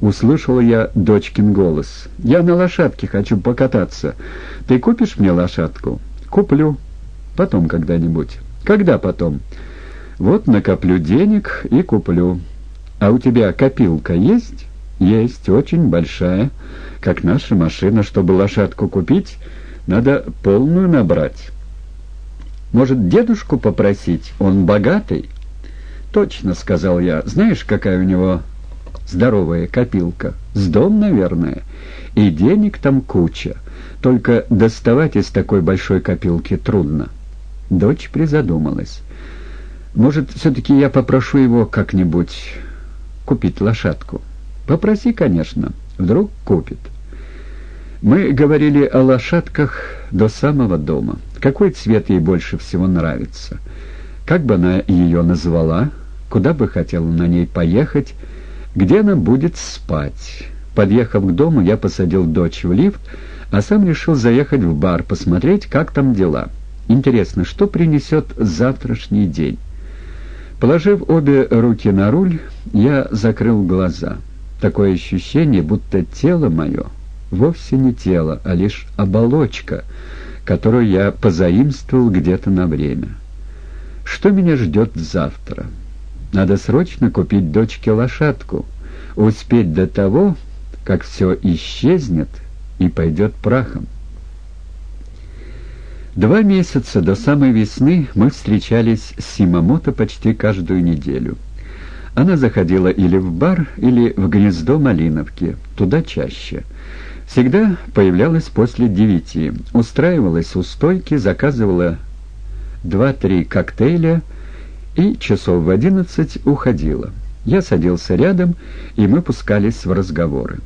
услышал я дочкин голос. «Я на лошадке хочу покататься. Ты купишь мне лошадку?» «Куплю. Потом когда-нибудь». «Когда потом?» «Вот накоплю денег и куплю». «А у тебя копилка есть?» «Есть, очень большая. Как наша машина. Чтобы лошадку купить, надо полную набрать». «Может, дедушку попросить? Он богатый?» «Точно», — сказал я. «Знаешь, какая у него здоровая копилка? С дом, наверное. И денег там куча. Только доставать из такой большой копилки трудно». Дочь призадумалась. «Может, все-таки я попрошу его как-нибудь купить лошадку?» «Попроси, конечно. Вдруг купит». Мы говорили о лошадках до самого дома. Какой цвет ей больше всего нравится? Как бы она ее назвала? Куда бы хотела на ней поехать? Где она будет спать? Подъехав к дому, я посадил дочь в лифт, а сам решил заехать в бар, посмотреть, как там дела. Интересно, что принесет завтрашний день? Положив обе руки на руль, я закрыл глаза. Такое ощущение, будто тело мое вовсе не тело, а лишь оболочка, которую я позаимствовал где-то на время. Что меня ждет завтра? Надо срочно купить дочке лошадку, успеть до того, как все исчезнет и пойдет прахом. Два месяца до самой весны мы встречались с Симамото почти каждую неделю. Она заходила или в бар, или в гнездо Малиновки, туда чаще — Всегда появлялась после девяти, устраивалась у стойки, заказывала два-три коктейля и часов в одиннадцать уходила. Я садился рядом, и мы пускались в разговоры.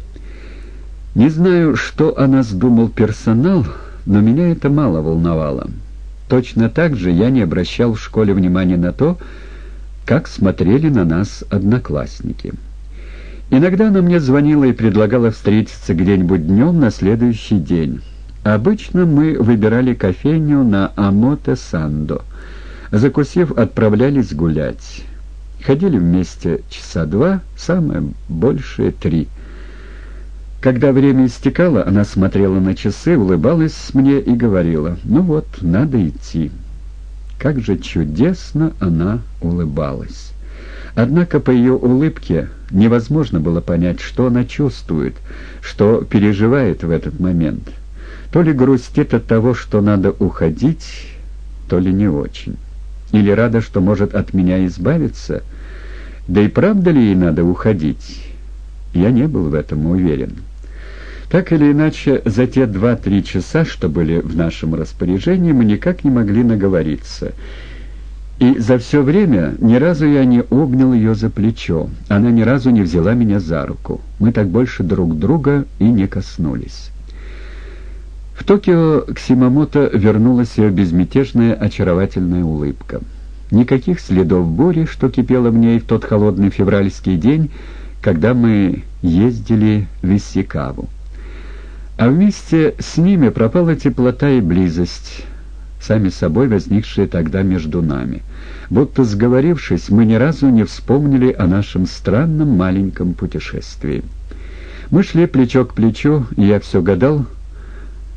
Не знаю, что о нас думал персонал, но меня это мало волновало. Точно так же я не обращал в школе внимания на то, как смотрели на нас одноклассники. Иногда она мне звонила и предлагала встретиться где-нибудь днем на следующий день. Обычно мы выбирали кофейню на Амоте-Сандо. Закусив, отправлялись гулять. Ходили вместе часа два, самое большее три. Когда время истекало, она смотрела на часы, улыбалась мне и говорила, «Ну вот, надо идти». Как же чудесно она улыбалась. Однако по ее улыбке невозможно было понять, что она чувствует, что переживает в этот момент. То ли грустит от того, что надо уходить, то ли не очень. Или рада, что может от меня избавиться. Да и правда ли ей надо уходить? Я не был в этом уверен. Так или иначе, за те два-три часа, что были в нашем распоряжении, мы никак не могли наговориться — и за все время ни разу я не обнял ее за плечо, она ни разу не взяла меня за руку. Мы так больше друг друга и не коснулись. В Токио к Симамото вернулась ее безмятежная очаровательная улыбка. Никаких следов бури, что кипело в ней в тот холодный февральский день, когда мы ездили в Иссикаву. А вместе с ними пропала теплота и близость, сами собой возникшие тогда между нами. Будто сговорившись, мы ни разу не вспомнили о нашем странном маленьком путешествии. Мы шли плечо к плечу, и я все гадал,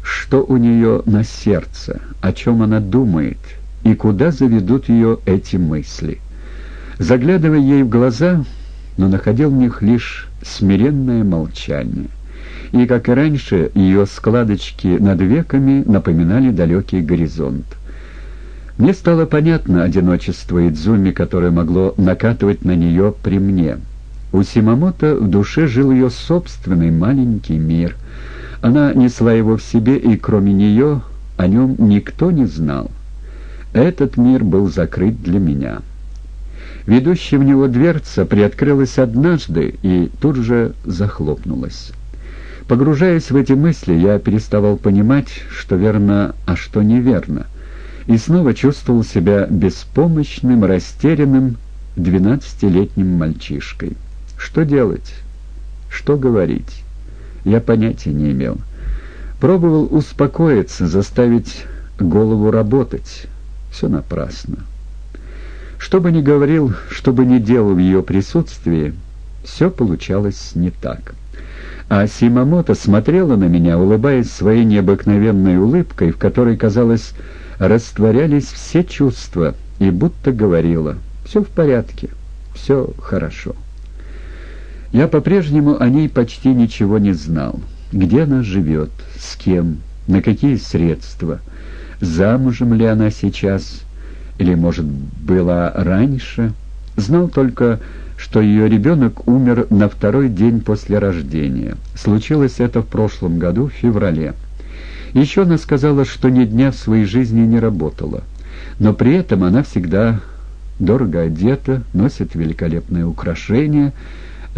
что у нее на сердце, о чем она думает, и куда заведут ее эти мысли. Заглядывая ей в глаза, но находил в них лишь смиренное молчание и, как и раньше, ее складочки над веками напоминали далекий горизонт. Мне стало понятно одиночество Идзуми, которое могло накатывать на нее при мне. У Симамото в душе жил ее собственный маленький мир. Она несла его в себе, и кроме нее о нем никто не знал. Этот мир был закрыт для меня. Ведущая в него дверца приоткрылась однажды и тут же захлопнулась. Погружаясь в эти мысли, я переставал понимать, что верно, а что неверно, и снова чувствовал себя беспомощным, растерянным, двенадцатилетним мальчишкой. Что делать? Что говорить? Я понятия не имел. Пробовал успокоиться, заставить голову работать. Все напрасно. Что бы ни говорил, что бы ни делал в ее присутствии, все получалось не так. А Симамото смотрела на меня, улыбаясь своей необыкновенной улыбкой, в которой, казалось, растворялись все чувства, и будто говорила «все в порядке, все хорошо». Я по-прежнему о ней почти ничего не знал. Где она живет, с кем, на какие средства, замужем ли она сейчас, или, может, была раньше. Знал только, что ее ребенок умер на второй день после рождения. Случилось это в прошлом году, в феврале. Еще она сказала, что ни дня в своей жизни не работала. Но при этом она всегда дорого одета, носит великолепные украшения,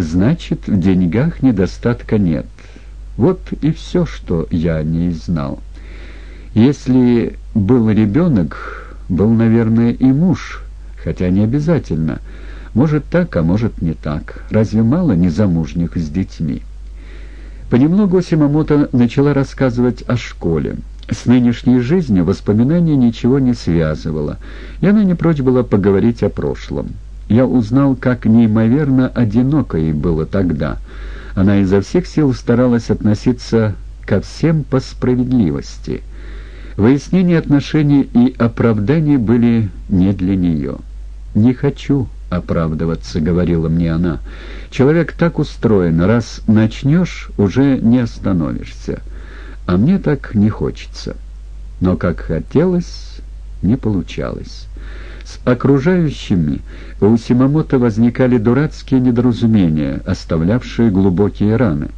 значит, в деньгах недостатка нет. Вот и все, что я о ней знал. Если был ребенок, был, наверное, и муж, хотя не обязательно. Может так, а может не так. Разве мало незамужних с детьми? Понемногу Симамото начала рассказывать о школе. С нынешней жизнью воспоминания ничего не связывало, и она не прочь была поговорить о прошлом. Я узнал, как неимоверно одиноко ей было тогда. Она изо всех сил старалась относиться ко всем по справедливости. Выяснение отношений и оправдания были не для нее. «Не хочу оправдываться», — говорила мне она. «Человек так устроен, раз начнешь, уже не остановишься. А мне так не хочется». Но как хотелось, не получалось. Окружающими у Симамото возникали дурацкие недоразумения, оставлявшие глубокие раны.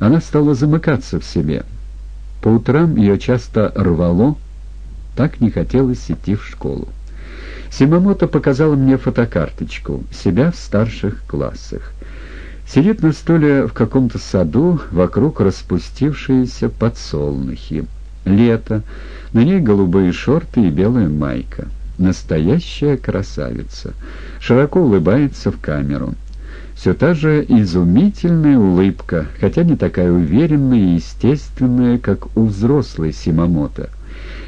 Она стала замыкаться в себе. По утрам ее часто рвало, так не хотелось идти в школу. Симамото показала мне фотокарточку себя в старших классах. Сидит на стуле в каком-то саду, вокруг распустившиеся подсолнухи. Лето, на ней голубые шорты и белая майка. Настоящая красавица. Широко улыбается в камеру. Все та же изумительная улыбка, хотя не такая уверенная и естественная, как у взрослой Симамото.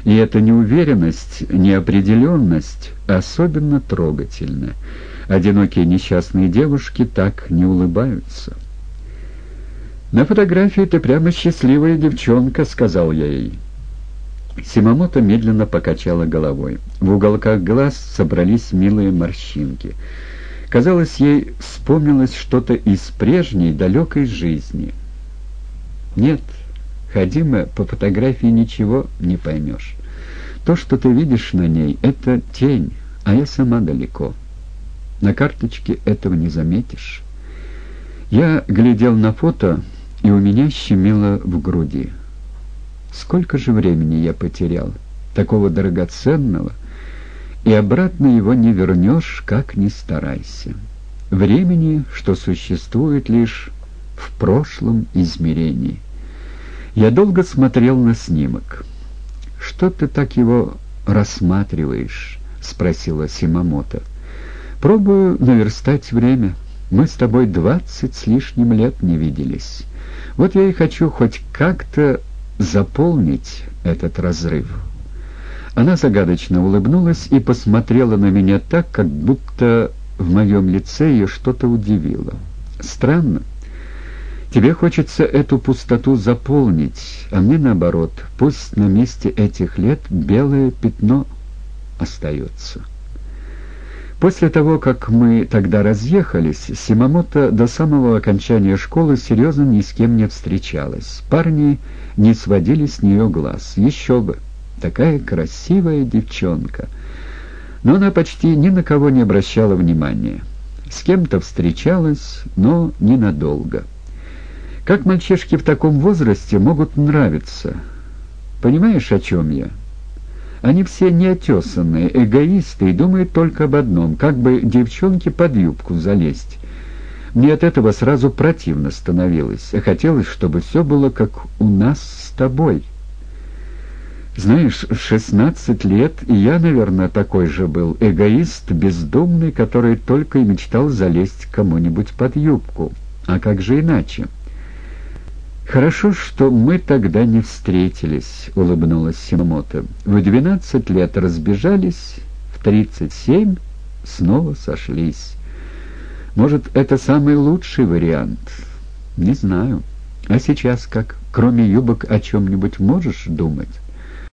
И эта неуверенность, неопределенность особенно трогательна. Одинокие несчастные девушки так не улыбаются. «На фотографии ты прямо счастливая девчонка», — сказал я ей. Симамото медленно покачала головой. В уголках глаз собрались милые морщинки. Казалось, ей вспомнилось что-то из прежней далекой жизни. «Нет», Ходима, по фотографии ничего не поймешь. То, что ты видишь на ней, это тень, а я сама далеко. На карточке этого не заметишь. Я глядел на фото, и у меня щемило в груди. Сколько же времени я потерял, такого драгоценного, и обратно его не вернешь, как ни старайся. Времени, что существует лишь в прошлом измерении. Я долго смотрел на снимок. «Что ты так его рассматриваешь?» — спросила Симамото. «Пробую наверстать время. Мы с тобой двадцать с лишним лет не виделись. Вот я и хочу хоть как-то заполнить этот разрыв». Она загадочно улыбнулась и посмотрела на меня так, как будто в моем лице ее что-то удивило. «Странно. Тебе хочется эту пустоту заполнить, а мне наоборот, пусть на месте этих лет белое пятно остается. После того, как мы тогда разъехались, Симамото до самого окончания школы серьезно ни с кем не встречалась. Парни не сводили с нее глаз. Еще бы! Такая красивая девчонка! Но она почти ни на кого не обращала внимания. С кем-то встречалась, но ненадолго. Как мальчишки в таком возрасте могут нравиться? Понимаешь, о чем я? Они все неотесанные, эгоисты и думают только об одном, как бы девчонке под юбку залезть. Мне от этого сразу противно становилось, а хотелось, чтобы все было как у нас с тобой. Знаешь, в шестнадцать лет и я, наверное, такой же был, эгоист, бездумный, который только и мечтал залезть кому-нибудь под юбку. А как же иначе? «Хорошо, что мы тогда не встретились», — улыбнулась Симамото. «В двенадцать лет разбежались, в тридцать семь снова сошлись. Может, это самый лучший вариант? Не знаю. А сейчас как? Кроме юбок о чем-нибудь можешь думать?»